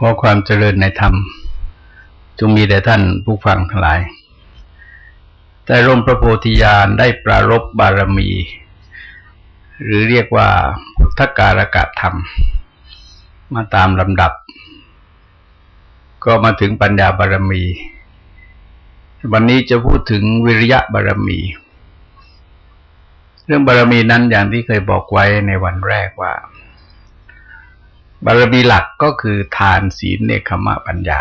ขอความเจริญในธรรม จงมีแด่ท่านผู้ฟังทั้งหลาย แต่ร่มพระโพธิญาณได้ปรารบบารมี หรือเรียกว่าพุทธการกะธรรม มาตามลำดับ ก็มาถึงปัญญาบารมี วันนี้จะพูดถึงวิริยะบารมี เรื่องบารมีนั้นอย่างที่เคยบอกไว้ในวันแรกว่า บารมีหลักก็คือทานศีลเนคขมะปัญญา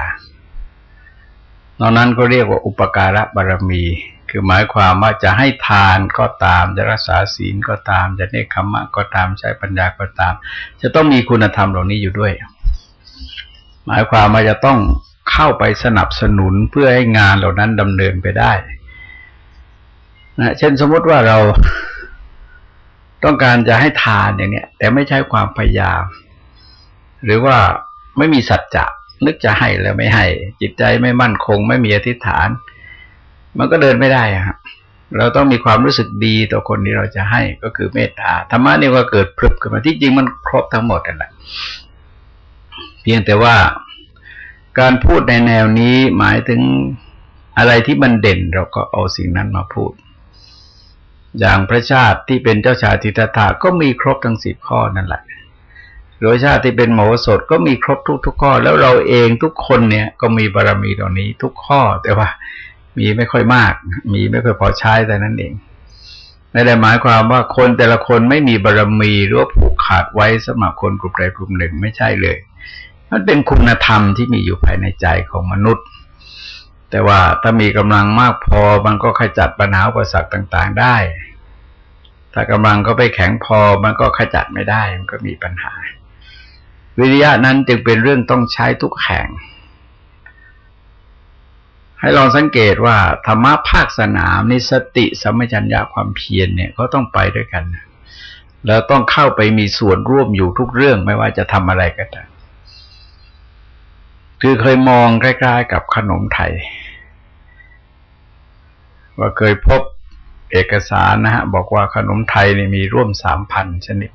นอกนั้นก็เรียกว่าอุปการะบารมี คือหมายความว่าจะให้ทานก็ตาม จะรักษาศีลก็ตาม จะเนคขมะก็ตาม ใช้ปัญญาก็ตาม จะต้องมีคุณธรรมเหล่านี้อยู่ด้วย หมายความว่าจะต้องเข้าไปสนับสนุนเพื่อให้งานเหล่านั้นดำเนินไปได้นะเช่นสมมติว่าเราต้องการจะให้ทานอย่างเนี้ย แต่ไม่ใช่ความพยายาม หรือว่าไม่มีสัจจะนึกจะให้แล้วไม่ให้ จิตใจไม่มั่นคง ไม่มีอธิษฐาน มันก็เดินไม่ได้ครับ เราต้องมีความรู้สึกดีต่อคนที่เราจะให้ก็คือเมตตาธรรมะนี่ก็เกิดพรึบขึ้นมาที่จริงมันครบทั้งหมดนั่นแหละเพียงแต่ว่าการพูดในแนวนี้หมายถึงอะไรที่มันเด่นเราก็เอาสิ่งนั้นมาพูด อย่างพระชาติที่เป็นเจ้าชายทิฏฐาก็มีครบทั้งสิบข้อนั่นแหละ โดยชาติที่เป็นหมอสดก็มีครบทุกทุกข้อ แล้วเราเองทุกคนเนี่ยก็มีบารมีเหล่านี้ทุกข้อ แต่ว่ามีไม่ค่อยมาก มีไม่ค่อยพอใช้แต่นั้นเองไม่ได้หมายความว่าคนแต่ละคนไม่มีบารมีหรือว่าผูกขาดไว้สำหรับคนกลุ่มใดกลุ่มหนึ่งไม่ใช่เลย มันเป็นคุณธรรมที่มีอยู่ภายในใจของมนุษย์ แต่ว่าถ้ามีกำลังมากพอมันก็ขจัดปัญหาอุปสรรคต่างๆได้ถ้ากำลังก็ไปแข็งพอมันก็ขจัดไม่ได้มันก็มีปัญหา วิริยะนั้นจึงเป็นเรื่องต้องใช้ทุกแห่ง ให้ลองสังเกตว่าธรรมะภาคสนามนิสติสัมมจัญญาความเพียรเนี่ยก็ต้องไปด้วยกัน แล้วต้องเข้าไปมีส่วนร่วมอยู่ทุกเรื่องไม่ว่าจะทำอะไรก็ตามคือเคยมองใกล้ๆกับขนมไทย ว่าเคยพบเอกสารนะฮะบอกว่าขนมไทยนี่มีร่วมสามพันชนิด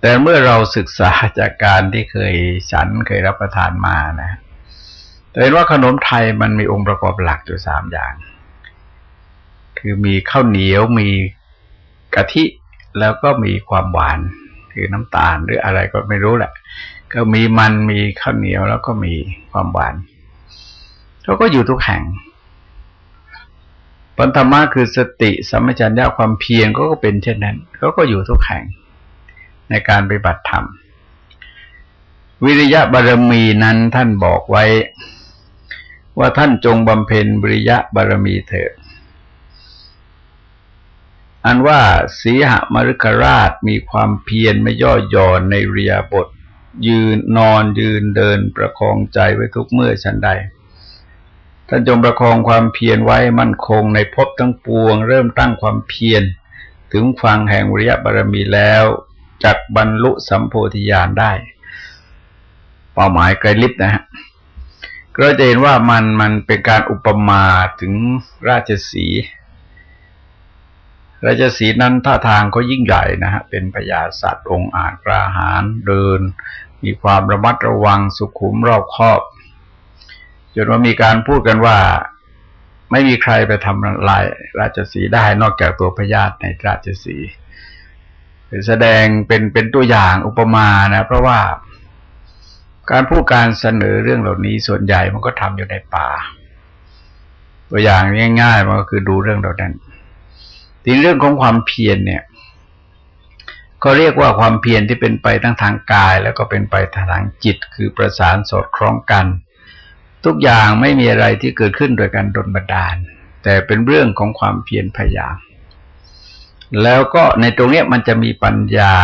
แต่เมื่อเราศึกษาจากการที่เคยฉันเคยรับประทานมานะเห็นว่าขนมไทยมันมีองค์ประกอบหลักอยู่สามอย่าง คือมีข้าวเหนียวมีกะทิแล้วก็มีความหวาน คือน้ำตาลหรืออะไรก็ไม่รู้แหละ ก็มีมันมีข้าวเหนียวแล้วก็มีความหวานเขาก็อยู่ทุกแห่งปัญธรรมะคือสติสัมมจัญญาความเพียรก็เป็นเช่นนั้นเขาก็อยู่ทุกแห่ง ในการปฏิบัติธรรม วิริยะบารมีนั้นท่านบอกไว้ ว่าท่านจงบำเพ็ญวิริยะบารมีเถิดอันว่าสีหมรุกราชมีความเพียรไม่ย่อหย่อนในเรียบท ยืนนอนยืนเดินประคองใจไว้ทุกเมื่อฉันใดท่านจงประคองความเพียรไว้มั่นคงในภพทั้งปวง เริ่มตั้งความเพียรถึงฟังแห่งวิริยะบารมีแล้ว จักบรรลุสัมโพธิญาณได้ เป้าหมายไกลลิบนะฮะก็จะเห็นว่ามันมันเป็นการอุปมาถึงราชสีราชสีนั้นท่าทางเขายิ่งใหญ่นะฮะเป็นพญาสัตว์องค์อาจกราหารเดิน มีความระมัดระวังสุขุมรอบคอบจนว่ามีการพูดกันว่าไม่มีใครไปทำลายราชสีได้นอกจากตัวพญาตในราชสี แสดงเป็นเป็นตัวอย่างอุปมานะ เพราะว่าการพูดการเสนอเรื่องเหล่านี้ส่วนใหญ่มันก็ทำอยู่ในป่า ตัวอย่างง่ายๆมันก็คือดูเรื่องเหล่านั้นทีเรื่องของความเพียรเนี่ยก็เรียกว่าความเพียรที่เป็นไปทั้งทางกาย แล้วก็เป็นไปทางจิต คือประสานสอดคล้องกัน ทุกอย่างไม่มีอะไรที่เกิดขึ้นโดยการดลบันดาล แต่เป็นเรื่องของความเพียรพยายาม แล้วก็ในตรงนี้มันจะมีปัญญา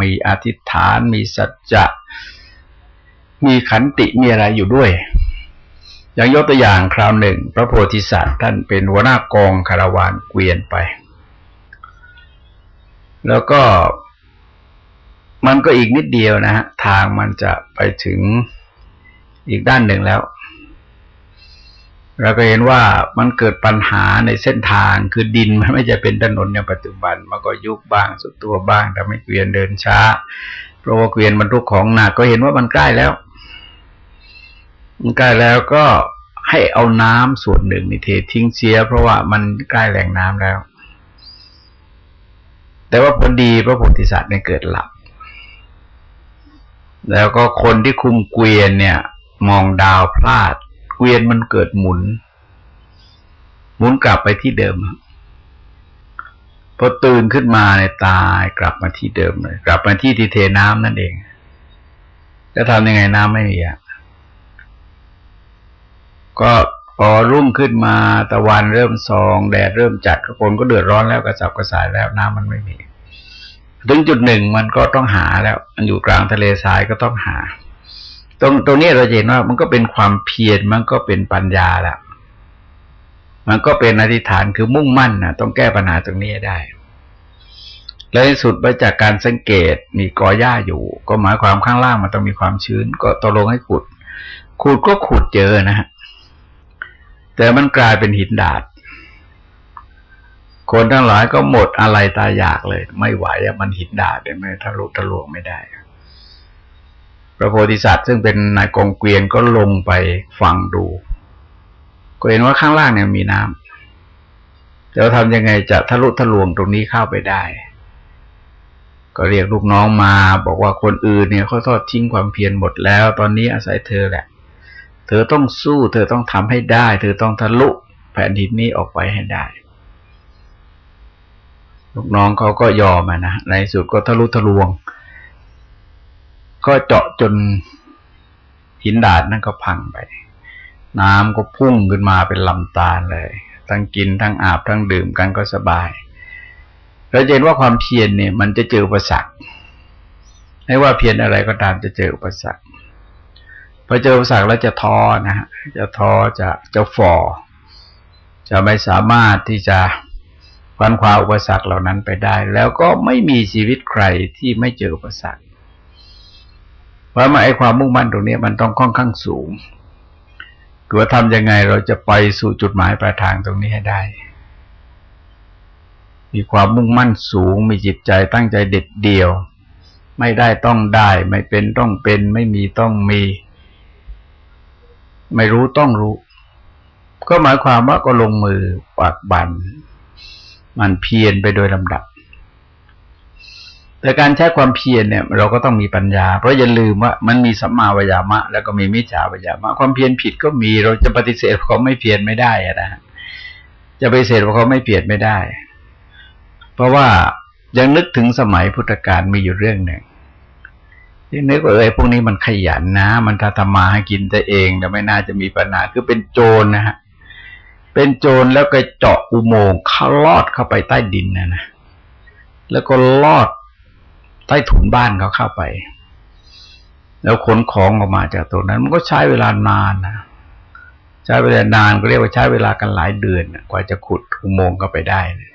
มีอธิษฐาน มีสัจจะ มีขันติมีอะไรอยู่ด้วย อย่างยกตัวอย่างคราวหนึ่ง พระโพธิสัตว์ท่านเป็นหัวหน้ากองคาราวานเกวียนไป แล้วก็มันก็อีกนิดเดียวนะฮะ ทางมันจะไปถึงอีกด้านหนึ่งแล้ว เราก็เห็นว่ามันเกิดปัญหาในเส้นทางคือดินมันไม่จะเป็นถนนในปัจจุบัน มันก็ยุบบ้างสุดตัวบ้างทำให้เกวียนเดินช้า เพราะว่าเกวียนบรรทุกของหนักก็เห็นว่ามันใกล้แล้ว มันใกล้แล้วก็ให้เอาน้ำส่วนหนึ่งในเททิ้งเสีย เพราะว่ามันใกล้แหล่งน้ำแล้ว แต่ว่าพอดีพระโพธิสัตว์เนี่ยเกิดหลับ แล้วก็คนที่คุมเกวียนเนี่ย มองดาวพลาด เกวียนมันเกิดหมุน หมุนกลับไปที่เดิมพอตื่นขึ้นมาในตายกลับมาที่เดิมเลย กลับมาที่ที่เทน้ำนั่นเองจะทำยังไงน้ำไม่มีอะก็พอรุ่งขึ้นมาตะวันเริ่มซองแดดเริ่มจัดคนก็เดือดร้อนแล้วกระสับกระส่ายแล้วน้ำมันไม่มี ถึงจุดหนึ่งมันก็ต้องหาแล้ว มันอยู่กลางทะเลทรายก็ต้องหา รงตรงนี้เราเห็นว่ามันก็เป็นความเพียรมันก็เป็นปัญญาแล้วมันก็เป็นอธิษฐานคือมุ่งมั่นนะต้องแก้ปัญหาตรงนี้ได้ และในสุดไปจากการสังเกตมีกอหญ้าอยู่ ก็หมายความข้างล่างมันต้องมีความชื้น ก็ตกลงให้ขุด ขุดก็ขุดเจอนะฮะแต่มันกลายเป็นหินดาดคนทั้งหลายก็หมดอะไรตายอยากเลย ไม่ไหวมันหินดาดเลยไม่ทะลุทะลวงไม่ได้ พระโพธิสัตว์ซึ่งเป็นนายกองเกวียนก็ลงไปฟังดู ก็เห็นว่าข้างล่างเนี่ยมีน้ำจะทำยังไงจะทะลุทะลวงตรงนี้เข้าไปได้ ก็เรียกลูกน้องมา บอกว่าคนอื่นเนี่ยเขาทอดทิ้งความเพียรหมดแล้ว ตอนนี้อาศัยเธอแหละ เธอต้องสู้ เธอต้องทำให้ได้ เธอต้องทะลุแผ่นดินนี้ออกไปให้ได้ลูกน้องเขาก็ยอมนะ ในสุดก็ทะลุทะลวง ก็เจาะจนหินดาดนั่นก็พังไป น้ำก็พุ่งขึ้นมาเป็นลำตาลเลย ทั้งกินทั้งอาบทั้งดื่มกันก็สบายเราเห็นว่าความเพียรเนี่ย มันจะเจออุปสรรคไม่ว่าเพียรอะไรก็ตามจะเจออุปสรรคพอเจออุปสรรคแล้วจะท้อนะฮะจะท้อจะจะฝ่อจะไม่สามารถที่จะฟันควาอุปสรรคเหล่านั้นไปได้ แล้วก็ไม่มีชีวิตใครที่ไม่เจออุปสรรค เพราะมาไอ้ความมุ่งมั่นตรงนี้มันต้องค่อนข้างสูงคือว่าทำยังไงเราจะไปสู่จุดหมายปลายทางตรงนี้ให้ได้ มีความมุ่งมั่นสูง มีจิตใจตั้งใจเด็ดเดี่ยว ไม่ได้ต้องได้ ไม่เป็นต้องเป็น ไม่มีต้องมี ไม่รู้ต้องรู้ ก็หมายความว่าก็ลงมือปากบัน มันเพียรไปโดยลำดับ แต่การใช้ความเพียรเนี่ย เราก็ต้องมีปัญญา เพราะอย่าลืมว่ามันมีสัมมาวิยามะ แล้วก็มีมิจฉาวิยามะ ความเพียรผิดก็มีเราจะปฏิเสธเขาไม่เพียรไม่ได้อะนะจะปฏิเสธว่าเขาไม่เพียรไม่ได้ เพราะว่ายังนึกถึงสมัยพุทธกาลมีอยู่เรื่องหนึ่งที่นึกว่าเอ้ยพวกนี้มันขยันนะ มันถ้าทำมาให้กินแต่เองแต่ไม่น่าจะมีปัญหาคือเป็นโจรนะฮะเป็นโจรแล้วก็เจาะอุโมงค์เข้าลอดเข้าไปใต้ดินนะนะแล้วก็ลอด ใต้ถุนบ้านเขาเข้าไป แล้วขนของออกมาจากตรงนั้น มันก็ใช้เวลานานนะใช้เวลานานก็เรียกว่าใช้เวลากันหลายเดือนกว่าจะขุดอุโมงค์เข้าไปได้นะ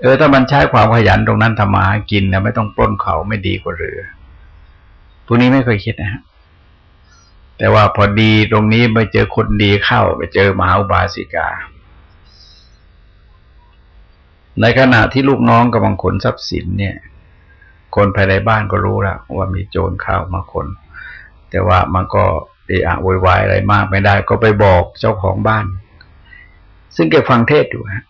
เออถ้ามันใช้ความขยันตรงนั้นทำมาหากินนะไม่ต้องปล้นเขาไม่ดีกว่าเรือพวกนี้ไม่เคยคิดนะฮะแต่ว่าพอดีตรงนี้ไปเจอคนดีเข้าไปเจอมหาอุบาสิกา ในขณะที่ลูกน้องกำลังขนทรัพย์สินเนี่ย คนภายในบ้านก็รู้แล้วว่ามีโจรเข้ามาคน แต่ว่ามันก็เอะอะโวยวายอะไรมากไม่ได้ ก็ไปบอกเจ้าของบ้าน ซึ่งแกฟังเทศอยู่ฮะ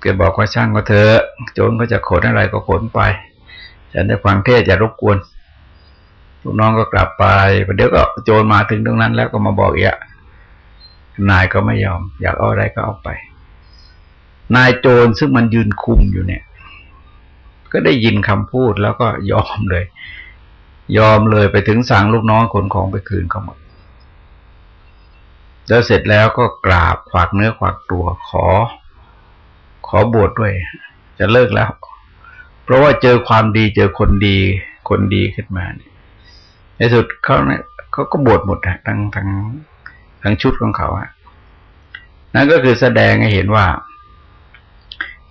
แกบอกว่าช่างก็เถอะโจรก็จะขนอะไรก็ขนไป ฉันได้ฟังเทศจะรบกวนลูกน้องก็กลับไปเดี๋ยวก็โจรมาถึงตรงนั้นแล้วก็มาบอกอีกนายก็ไม่ยอม อยากเอาอะไรก็เอาไป นายโจรซึ่งมันยืนคุมอยู่เนี่ย ก็ได้ยินคำพูดแล้วก็ยอมเลย ยอมเลยไปถึงสั่งลูกน้องขนของไปคืนเขาหมดแล้วเสร็จแล้วก็กราบขวากเนื้อขวากตัวขอ ขอบวชดด้วย จะเลิกแล้ว เพราะว่าเจอความดีเจอคนดีคนดีขึ้นมาในสุดเขาเนี่ยเขาก็บวชหมดทั้งทั้งทั้งชุดของเขาอะนั่นก็คือแสดงให้เห็นว่า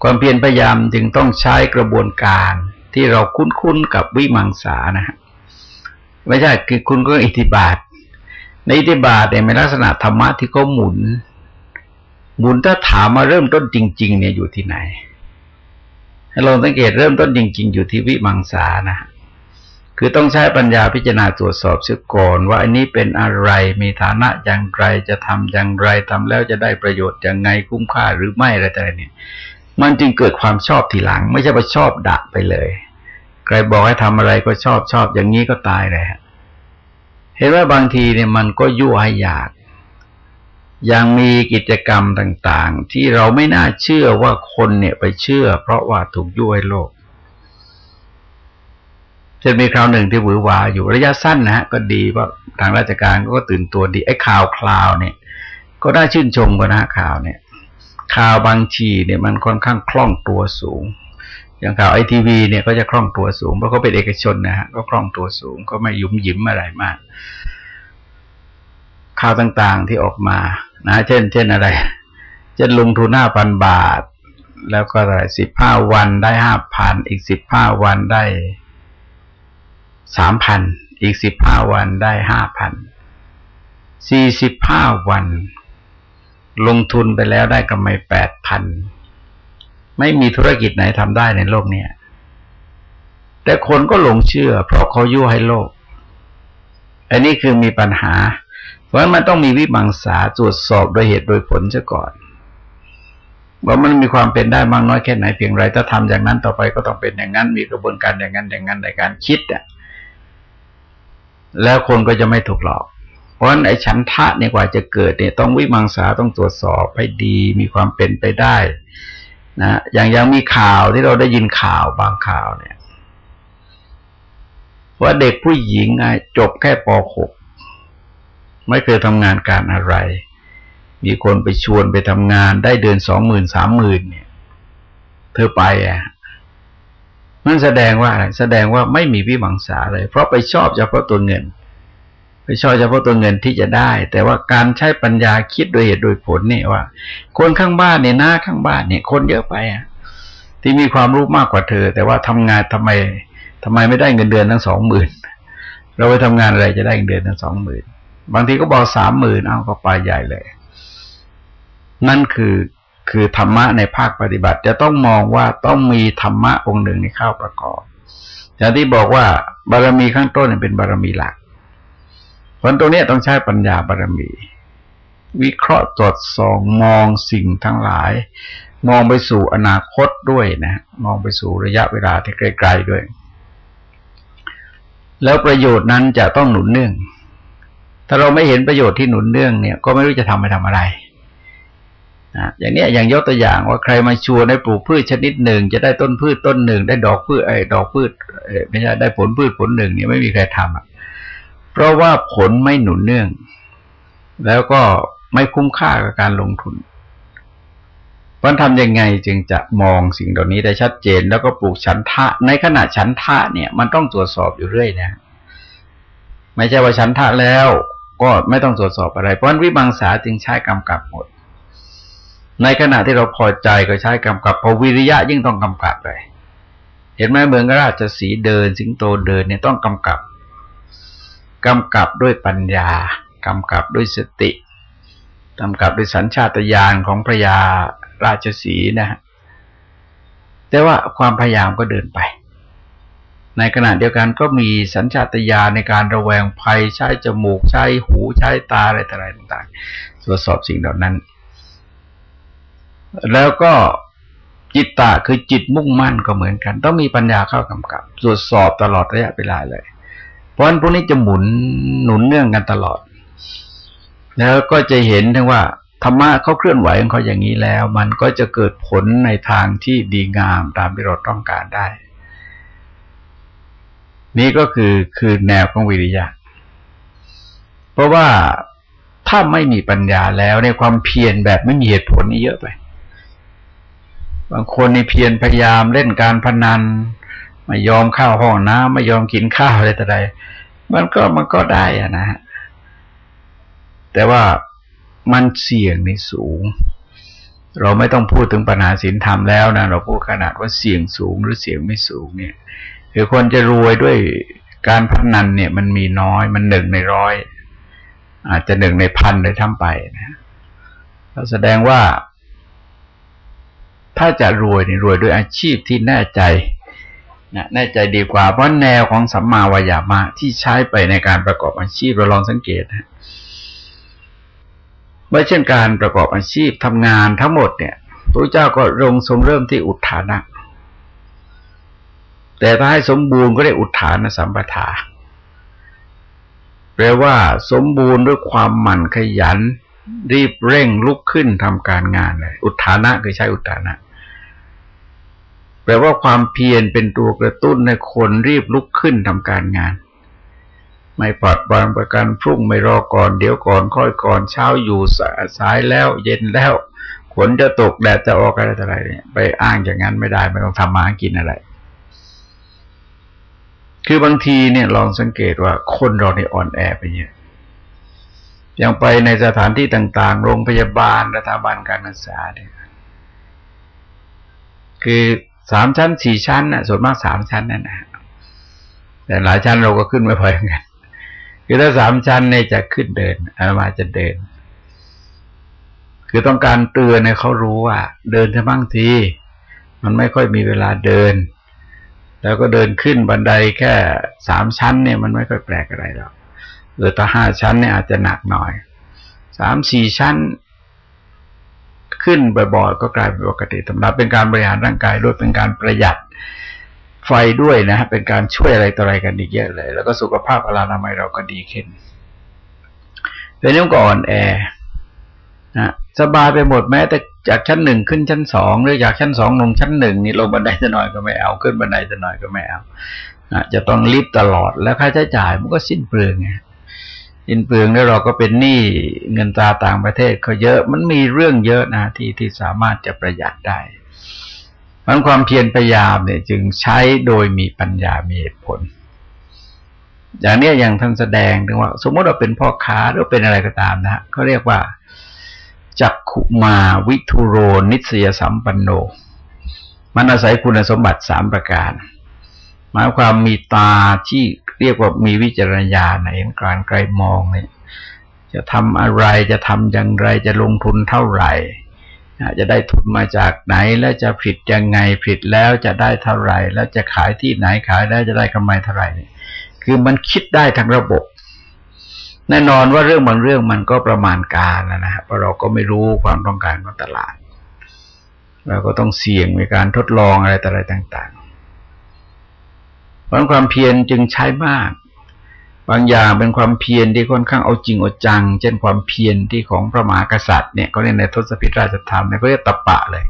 ความเพียรพยายามจึงต้องใช้กระบวนการที่เราคุ้นๆกับวิมังสานะฮะไม่ใช่คือคุณก็อิทธิบาท ในอิทธิบาทเนี่ยเป็นลักษณะธรรมะที่เขาหมุนบุญถ้าถามมาเริ่มต้นจริง ๆ เนี่ยอยู่ที่ไหนให้ลองสังเกตเริ่มต้นจริง ๆ อยู่ที่วิมังสานะคือต้องใช้ปัญญาพิจารณาตรวจสอบเสียก่อน ว่าอันนี้เป็นอะไรมีฐานะอย่างไรจะทำอย่างไรทำแล้วจะได้ประโยชน์อย่างไงคุ้มค่าหรือไม่อะไรต่เนี่ย มันจึงเกิดความชอบทีหลัง ไม่ใช่ว่าชอบดะไปเลย ใครบอกให้ทำอะไรก็ชอบชอบอย่างนี้ก็ตายเลยเห็นว่าบางทีเนี่ยมันก็ยั่วให้อยากยังมีกิจกรรมต่าง ๆ ที่เราไม่น่าเชื่อว่าคนเนี่ยไปเชื่อ เพราะว่าถูกยั่วให้โลกจะมีคราวหนึ่งที่หวือหวาอยู่ระยะสั้นนะฮะก็ดีว่าทางราชการก็ตื่นตัวดีไอ้ข่าวคลาวเนี่ย ก็น่าชื่นชมกันนะข่าวเนี่ย ข่าวบางทีเนี่ยมันค่อนข้างคล่องตัวสูง อย่างข่าวไอทีวีเนี่ยก็จะคล่องตัวสูงเพราะเขาเป็นเอกชนนะฮะก็คล่องตัวสูงก็ไม่ยุ่มยิ้มอะไรมาก ข่าวต่างๆที่ออกมานะ เช่น เช่นอะไรเช่นลงทุนห้าพันบาท แล้วก็อะไรสิบห้าวันได้ห้าพันอีกสิบห้าวันได้สามพันอีกสิบห้าวันได้ห้าพันสี่สิบห้าวัน ลงทุนไปแล้วได้กำไรแปดพันไม่มีธุรกิจไหนทำได้ในโลกนี้แต่คนก็หลงเชื่อ เพราะเขายั่วให้โลก อันนี้คือมีปัญหา เพราะมันต้องมีวิมังสาตรวจสอบโดยเหตุโดยผลซะก่อนว่ามันมีความเป็นได้มากน้อยแค่ไหนเพียงไรถ้าทำอย่างนั้นต่อไปก็ต้องเป็นอย่างนั้น มีกระบวนการอย่างนั้นอย่างนั้นในการคิดอะแล้วคนก็จะไม่ถูกหลอก ราะฉะนั้นไอ้ฉันทะเนี่ยกว่าจะเกิดเนี่ยต้องวิมังสาต้องตรวจสอบให้ดีมีความเป็นไปได้นะอย่างยังมีข่าวที่เราได้ยินข่าวบางข่าวเนี่ย ว่าเด็กผู้หญิงจบแค่ป .6 ไม่เคยทำงานการอะไร มีคนไปชวนไปทำงานได้เดือนสองหมื่นสามหมื่นเนี่ย เธอไปอะนั่นแสดงว่าอะไรแสดงว่าไม่มีวิมังสาเลย เพราะไปชอบเฉพาะตัวเงิน ไปชอบเฉพาะตัวเงินที่จะได้ แต่ว่าการใช้ปัญญาคิดโดยเหตุโดยผลเนี่ยว่า คนข้างบ้านเนี่ยหน้าข้างบ้านเนี่ย คนเยอะไปอะ ที่มีความรู้มากกว่าเธอ แต่ว่าทำงานทำไมทำไมไม่ได้เงินเดือนทั้งสองหมื่นเราไปทำงานอะไรจะได้เงินเดือนทั้งสองหมื่นบางทีก็บอกสามหมื่นเอาก็ไปใหญ่เลย นั่นคือคือธรรมะในภาคปฏิบัติ จะต้องมองว่าต้องมีธรรมะองค์หนึ่งในข้าวประกอบอย่างที่บอกว่าบารมีข้างต้นเป็นบารมีหลัก ผลตรงนี้ต้องใช้ปัญญาบารมี วิเคราะห์ตรวจสอบมองสิ่งทั้งหลาย มองไปสู่อนาคตด้วยนะมองไปสู่ระยะเวลาที่ไกลๆด้วย แล้วประโยชน์นั้นจะต้องหนุนเนื่อง ถ้าเราไม่เห็นประโยชน์ที่หนุนเนื่องเนี่ย ก็ไม่รู้จะทำไปทำอะไรนะอย่างนี้อย่างยกตัวอย่างว่าใครมาชวนให้ปลูกพืชชนิดหนึ่ง จะได้ต้นพืชต้นหนึ่ง ได้ดอกพืชไอ้ดอกพืชไม่ใช่ได้ผลพืชผลหนึ่งเนี่ยไม่มีใครทำอะ เพราะว่าผลไม่หนุนเนื่อง แล้วก็ไม่คุ้มค่ากับการลงทุนวันทำยังไงจึงจะมองสิ่งเหล่านี้ได้ชัดเจน แล้วก็ปลูกฉันทะ ในขณะฉันทะเนี่ย มันต้องตรวจสอบอยู่เรื่อยนะ ไม่ใช่ว่าฉันทะแล้วก็ไม่ต้องตรวจสอบอะไร เพราะวิบังสาจึงใช้กำกับหมด ในขณะที่เราพอใจก็ใช้กำกับพอวิริยะยิ่งต้องกำกับเลยเห็นไหมเมืองราชสีเดิน สิงโตเดินเนี่ยต้องกำกับ กำกับด้วยปัญญากำกับด้วยสติกำกับด้วยสัญชาตญาณของพระยาราชสีนะฮะแต่ว่าความพยายามก็เดินไป ในขณะเดียวกันก็มีสัญชาตญาณในการระแวงภัยใช้จมูกใช้หูใช้ตาอะไรต่างๆตรวจสอบสิ่งเหล่านั้น แล้วก็จิตตะคือจิตมุ่งมั่นก็เหมือนกัน ต้องมีปัญญาเข้ากำกับ ตรวจสอบตลอดระยะเวลาเลย เพราะฉะนั้นพวกนี้จะหมุนหนุนเนื่องกันตลอด แล้วก็จะเห็นทั้งว่าธรรมะเขาเคลื่อนไหวของเขาอย่างนี้แล้ว มันก็จะเกิดผลในทางที่ดีงามตามที่เราต้องการได้ นี่ก็คือคือแนวของวิริยะ เพราะว่าถ้าไม่มีปัญญาแล้วในความเพียรแบบไม่มีเหตุผลนี่เยอะไป บางคนในเพียรพยายามเล่นการพนัน ไม่ยอมเข้าห้องน้ำไม่ยอมกินข้าวอะไรแต่ใดมันก็มันก็ได้อะนะฮะแต่ว่ามันเสี่ยงในสูง เราไม่ต้องพูดถึงปัญหาศีลธรรมแล้วนะเราพูดขนาดว่าเสี่ยงสูงหรือเสี่ยงไม่สูงเนี่ยคือคนจะรวยด้วยการพนันเนี่ย มันมีน้อยมันหนึ่งในร้อย อาจจะหนึ่งในพันเลยทั้งไปนะแสดงว่า ถ้าจะรวยเนี่ยรวยด้วยอาชีพที่แน่ใจ นะแน่ใจดีกว่า เพราะแนวของสัมมาวายามะที่ใช้ไปในการประกอบอาชีพเราลองสังเกตนะเมื่อเช่นการประกอบอาชีพทำงานทั้งหมดเนี่ยพระเจ้าก็ลงทรงเริ่มที่อุทานะ แต่ถ้าให้สมบูรณ์ก็ได้อุทานสัมปทาแปลว่าสมบูรณ์ด้วยความหมั่นขยัน รีบเร่งลุกขึ้นทำการงานเลยอุทานะคือใช้อุทานะ แปลว่าความเพียรเป็นตัวกระตุ้นในคนรีบลุกขึ้นทำการงาน ไม่ปลอดวางประกันพรุ่งไม่รอก่อน เดี๋ยวก่อนค่อยก่อนเช้าอยู่สายแล้วเย็นแล้วฝนจะตกแดดจะออกอะไรอะไรเนี่ยไปอ้างอย่างนั้นไม่ได้ไม่ต้องทำมากินอะไร คือบางทีเนี่ยลองสังเกตว่าคนเราในอ่อนแอไปเยอะอย่างไปในสถานที่ต่างๆ โรงพยาบาลสถาบันการศึกษาเนี่ยคือ สามชั้นสี่ชั้นน่ะ ส่วนมากสามชั้นนั่นนะแต่หลายชั้นเราก็ขึ้นไม่พอกันคือถ้าสามชั้นเนี่ยจะขึ้นเดินอามาจะเดิน คือต้องการเตือนให้เขารู้ว่า เดินจะบ้างที มันไม่ค่อยมีเวลาเดิน แล้วก็เดินขึ้นบันไดแค่สามชั้นเนี่ยมันไม่ค่อยแปลกอะไรหรอกหรือถ้าห้าชั้นเนี่ยอาจจะหนักหน่อยสามสี่ชั้น ขึ้นบ่อยๆก็กลายเป็นปกติธรรมดาเป็นการบริหารร่างกายด้วยเป็นการประหยัดไฟด้วยนะฮะเป็นการช่วยอะไรต่ออะไรกันอีกเยอะเลย แล้วก็สุขภาพพลานามัยเราก็ดีขึ้นเป็นเรื่องก่อนแอร์นะสบายไปหมดแม้แต่จากชั้นหนึ่งขึ้นชั้นสองหรือจากชั้นสองลงชั้นหนึ่งนี่ลงบันไดซะหน่อยก็ไม่เอาขึ้นบันไดซะหน่อยก็ไม่เอาจะต้องรีบตลอดแล้วค่าใช้จ่ายมันก็สิ้นเปลืองไง อินเปลืองแล้วเราก็เป็นหนี้เงินตราต่างประเทศเขาเยอะ มันมีเรื่องเยอะนะที่ที่สามารถจะประหยัดได้มันความเพียรพยายามเนี่ยจึงใช้โดยมีปัญญามีเหตุผล อย่างนี้อย่างท่านแสดงถึงว่า สมมติเราเป็นพ่อค้าหรือเป็นอะไรก็ตามนะเขาเรียกว่าจักขุมาวิทุโรนิสยสัมปันโน มันอาศัยคุณสมบัติสามประการ หมายความมีตาที่ เรียกว่ามีวิจารณญาณในการไกลมองเนี่ยจะทำอะไรจะทำอย่างไรจะลงทุนเท่าไหร่จะได้ทุนมาจากไหนแล้วจะผิดยังไงผิดแล้วจะได้เท่าไหร่ แล้วจะขายที่ไหนขายแล้วจะได้กำไรเท่าไหร่เนี่ยคือมันคิดได้ทั้งระบบ แน่นอนว่าเรื่องบางเรื่องมันก็ประมาณการนะฮะเพราะเราก็ไม่รู้ความต้องการของตลาดเราก็ต้องเสี่ยงในการทดลองอะไรต่ออะไรต่าง ราะความเพียรจึงใช้มาก บางอย่างเป็นความเพียรที่ค่อนข้างเอาจริงเอาจัง เช่นความเพียรที่ของพระมหากษัตริย์เนี่ยเขาเรียกในทศพิธราชธรรมเนี่ยเขาเรียกตะปะเลย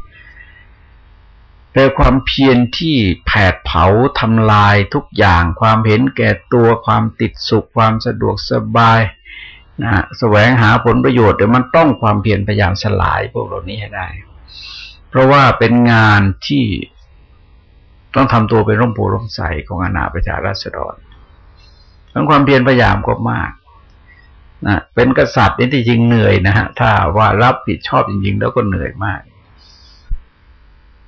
แต่ความเพียรที่แผดเผาทำลายทุกอย่าง ความเห็นแก่ตัวความติดสุขความสะดวกสบายนะแสวงหาผลประโยชน์เดี๋ยวมันต้องความเพียรพยายามสลายพวกเหล่านี้ให้ได้ เพราะว่าเป็นงานที่ ต้องทำตัวเป็นร่มโพร่มใสของอาณาประชาราษฎรทั้งความเพียรพยายามก็มากนะเป็นกษัตริย์นี่ที่จริงเหนื่อยนะฮะถ้าว่ารับผิดชอบจริง ๆ แล้วก็เหนื่อยมาก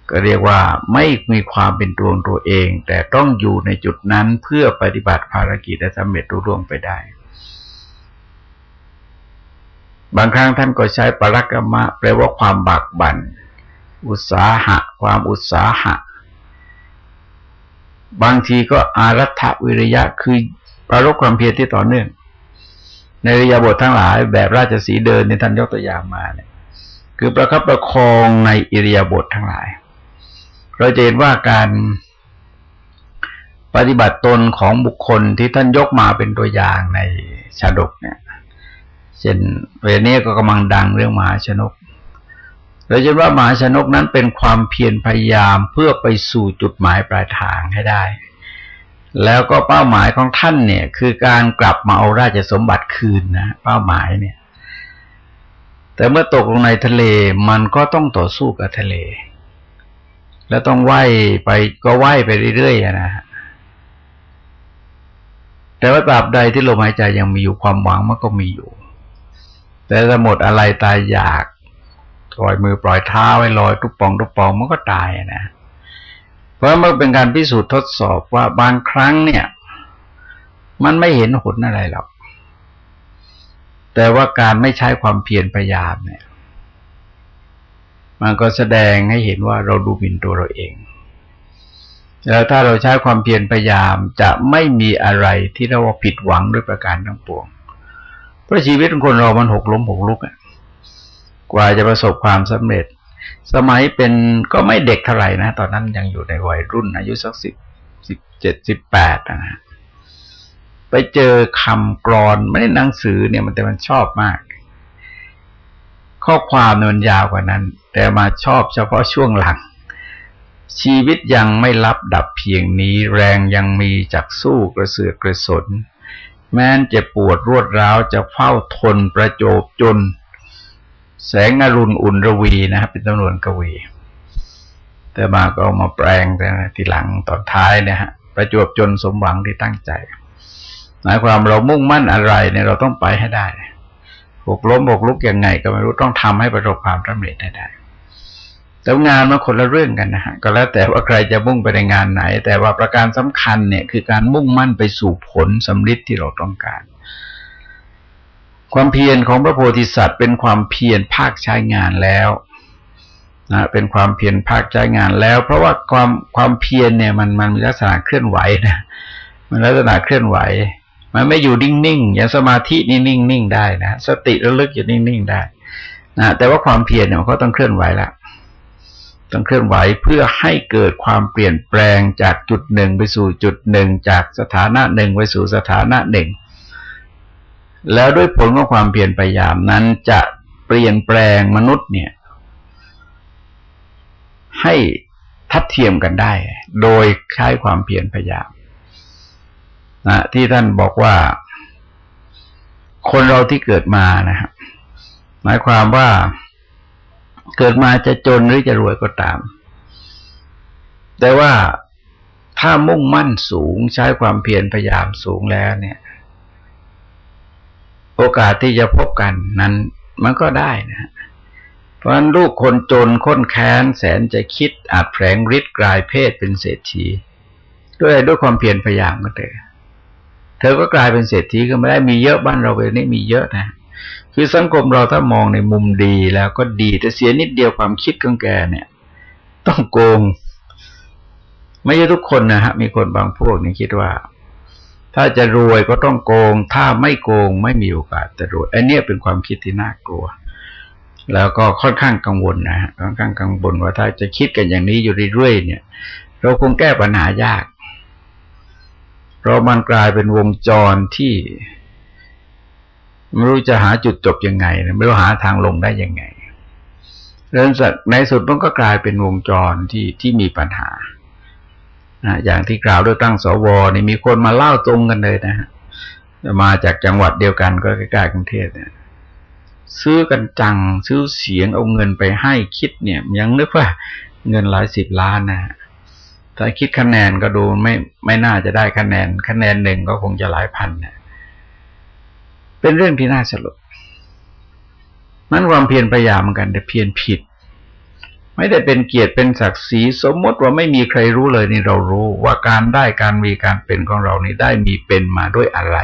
ก็เรียกว่าไม่มีความเป็นตัวตัวเอง แต่ต้องอยู่ในจุดนั้นเพื่อปฏิบัติภารกิจและสำเร็จรุ่ร่วงไปได้ บางครั้งท่านก็ใช้ปรักกรรมะ แปลว่าความบากบัน่นอุตสาหะ ความอุตสาหะ บางทีก็อารัฐวิริยะคือประรบความเพียรที่ต่อเนื่อง ในริยาบททั้งหลายแบบราชสีเดินในท่านยกตัวอย่างมาเนี่ยคือประคับประคองในอิริยาบถททั้งหลาย เราจะเห็นว่าการปฏิบัติตนของบุคคลที่ท่านยกมาเป็นตัวอย่างในชาดกเนี่ย เช่นเวลนี้ก็กำลังดังเรื่องมหาชนก เราจะว่ามหาชนกนั้นเป็นความเพียรพยายามเพื่อไปสู่จุดหมายปลายทางให้ได้ แล้วก็เป้าหมายของท่านเนี่ย คือการกลับมาเอาราชสมบัติคืนนะเป้าหมายเนี่ย แต่เมื่อตกลงในทะเลมันก็ต้องต่อสู้กับทะเล แล้วต้องว่ายไปก็ว่ายไปเรื่อยๆนะฮะแต่ว่าตราบใดที่ลมหายใจยังมีอยู่ความหวังมันก็มีอยู่ แต่ถ้าหมดอะไรตายอยาก ปล่อยมือปล่อยเท้าไว้ลอยทุกปองทุกปองมันก็ตายนะ เพราะมันเป็นการพิสูจน์ทดสอบว่าบางครั้งเนี่ย มันไม่เห็นหนอะไรหรอก แต่ว่าการไม่ใช้ความเพียรพยายามเนี่ย มันก็แสดงให้เห็นว่าเราดูหมิ่นตัวเราเองแล้วถ้าเราใช้ความเพียรพยายามจะไม่มีอะไรที่เราว่าผิดหวังด้วยประการทั้งปวง เพราะชีวิตของคนเรามันหกล้มหกลุกอะ กว่าจะประสบความสำเร็จ สมัยเป็นก็ไม่เด็กเท่าไหร่นะ ตอนนั้นยังอยู่ในวัยรุ่น อายุสักสิบสิบเจ็ดสิบแปดนะไปเจอคำกรอนไม่ได้หนังสือเนี่ยมันแต่มันชอบมาก ข้อความมันยาวกว่านั้น แต่มาชอบเฉพาะช่วงหลัง ชีวิตยังไม่ลับดับเพียงนี้แรงยังมีจักสู้กระเสือกกระสน แม้นจะปวดรวดร้าวจะเฝ้าทนประโจบจน แสงอรุณอุ่นระวีนะครับเป็นตำนวนกวี แต่มาก็เอามาแปลงแต่ทีหลังตอนท้ายเนี่ยฮะประจวบจนสมหวังที่ตั้งใจหมายความเรามุ่งมั่นอะไรเนี่ยเราต้องไปให้ได้หกล้มหกลุกยังไง ก็ไม่รู้ต้องทำให้ประสบความสำเร็จได้ แต่งานมันคนละเรื่องกันนะฮะก็แล้วแต่ว่าใครจะมุ่งไปในงานไหน แต่ว่าประการสำคัญเนี่ยคือการมุ่งมั่นไปสู่ผลสำลิดที่เราต้องการ ความเพียรของพระโพธิสัตว์เป็นความเพียรภาคใช้งานแล้วนะเป็นความเพียรภาคใช้งานแล้ว เพราะว่าความความเพียรเนี่ยมันมันมีลักษณะเคลื่อนไหวนะมันลักษณะเคลื่อนไหว มันไม่อยู่นิ่งๆอย่างสมาธินี่นิ่งๆได้นะสติระลึกอยู่นิ่งๆได้นะแต่ว่าความเพียรเนี่ยมันก็ต้องเคลื่อนไหวแล้วต้องเคลื่อนไหวเพื่อให้เกิดความเปลี่ยนแปลงจากจุดหนึ่งไปสู่จุดหนึ่งจากสถานะหนึ่งไปสู่สถานะหนึ่ง แล้วด้วยผลของความเปลี่ยนพยายามนั้นจะเปลี่ยนแปลงมนุษย์เนี่ย ให้ทัดเทียมกันได้ โดยใช้ความเพียรพยายามนะที่ท่านบอกว่า คนเราที่เกิดมานะครับหมายความว่าเกิดมาจะจนหรือจะรวยก็ตาม แต่ว่าถ้ามุ่งมั่นสูงใช้ความเพียรพยายามสูงแล้วเนี่ย โอกาสที่จะพบกันนั้นมันก็ได้นะเพราะฉะนั้นลูกคนจนค้นแค้นแสนจะคิดอาจแฝงฤทธิ์กลายเพศเป็นเศรษฐี ด้วยด้วยความเพียรพยายามก็เถอะเธอก็กลายเป็นเศรษฐีก็ไม่ได้มีเยอะบ้านเราเองนี่มีเยอะนะคือสังคมเราถ้ามองในมุมดีแล้วก็ดีแต่เสียนิดเดียวความคิดของแกเนี่ย ต้องโกง ไม่ใช่ทุกคนนะฮะมีคนบางพวกนี่คิดว่า ถ้าจะรวยก็ต้องโกง ถ้าไม่โกงไม่มีโอกาสจะรวยอันนี้เป็นความคิดที่น่ากลัว แล้วก็ค่อนข้างกังวลนะค่อนข้างกังวลว่าถ้าจะคิดกันอย่างนี้อยู่เรื่อยๆเนี่ย เราคงแก้ปัญหายาก เพราะมันกลายเป็นวงจรที่ไม่รู้จะหาจุดจบยังไง ไม่รู้หาทางลงได้ยังไงเรื่องในสุดมันก็กลายเป็นวงจรที่ที่มีปัญหา อย่างที่กล่าวด้วยตั้งสวนี่มีคนมาเล่าตรงกันเลยนะฮะมาจากจังหวัดเดียวกันก็ใกล้ๆกรุงเทพเนี่ยซื้อกันจังซื้อเสียงเอาเงินไปให้คิดเนี่ย ยังนึกว่าเงินหลายสิบล้านนะถ้าคิดคะแนนก็ดูไม่ไม่น่าจะได้คะแนน คะแนนหนึ่งก็คงจะหลายพันเนี่ยเป็นเรื่องที่น่าสลดนั้นความเพียรพยายามกัน แต่เพียรผิด ไม่ได้เป็นเกียรติเป็นศักดิ์ศรีสมมติว่าไม่มีใครรู้เลยนี่เรารู้ว่าการได้การมีการเป็นของเรานี่ได้มีเป็นมาด้วยอะไร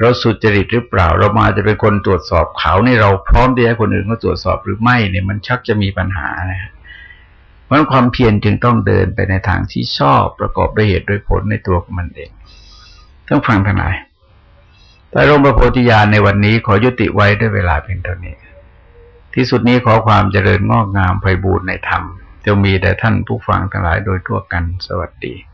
เราสุจริตหรือเปล่า เรามาจะเป็นคนตรวจสอบเขานี่เราพร้อมที่ให้คนอื่นเขาตรวจสอบหรือไม่เนี่ยมันชักจะมีปัญหานะเพราะความเพียรจึงต้องเดินไปในทางที่ชอบประกอบด้วยเหตุด้วยผลในตัวของมันเองต้องฟังทนายแต่ร่มพระโพธิญาณในวันนี้ขอยุติไว้ด้วยเวลาเพียงเท่านี้ ที่สุดนี้ขอความเจริญงอกงามไพบูรณ์ในธรรมจะมีแต่ท่านผู้ฟังทั้งหลายโดยทั่วกันสวัสดี